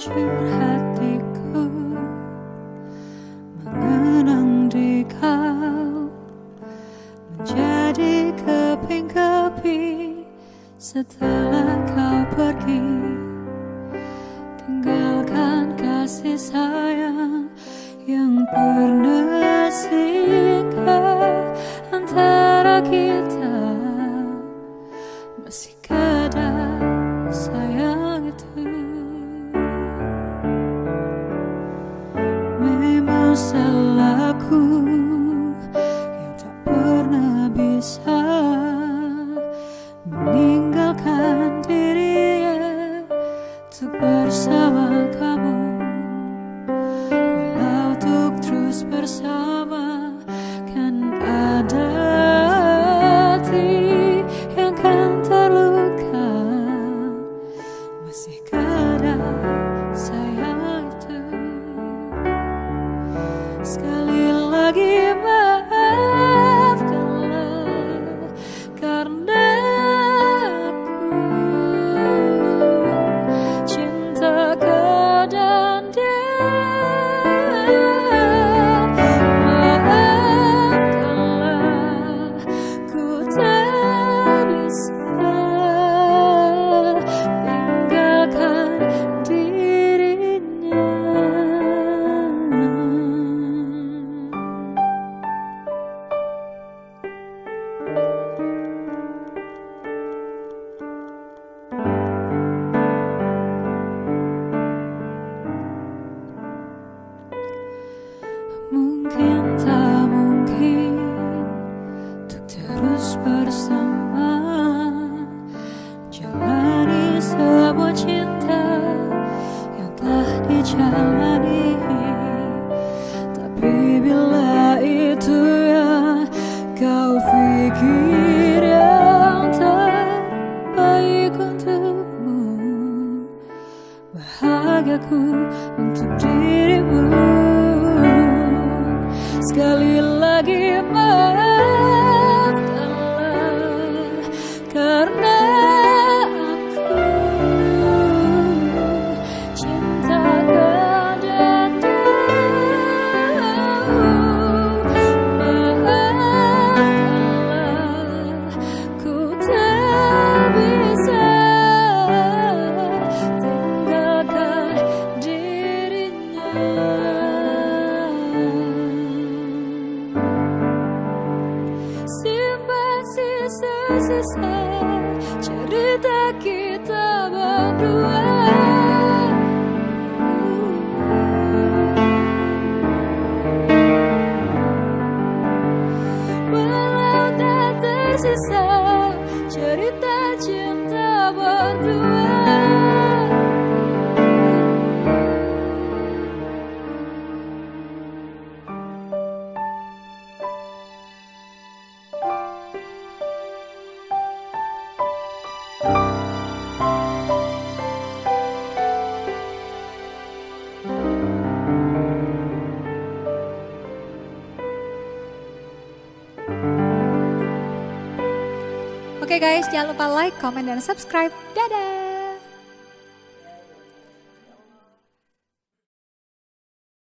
hancur hatiku Mengenang di kau Menjadi keping-keping Setelah kau pergi. Tinggalkan kasih sayang Yang pernah singgah Antara kita bersama kamu. Walau untuk terus bersama Kan ada hati yang kan terluka. Masih Tapi bila itu yang kau pikir yang terbaik untukmu. Bahagiaku untuk dirimu. Sekali lagi cerita kita berdua Oke guys, jangan lupa like, comment, dan subscribe. Dadah!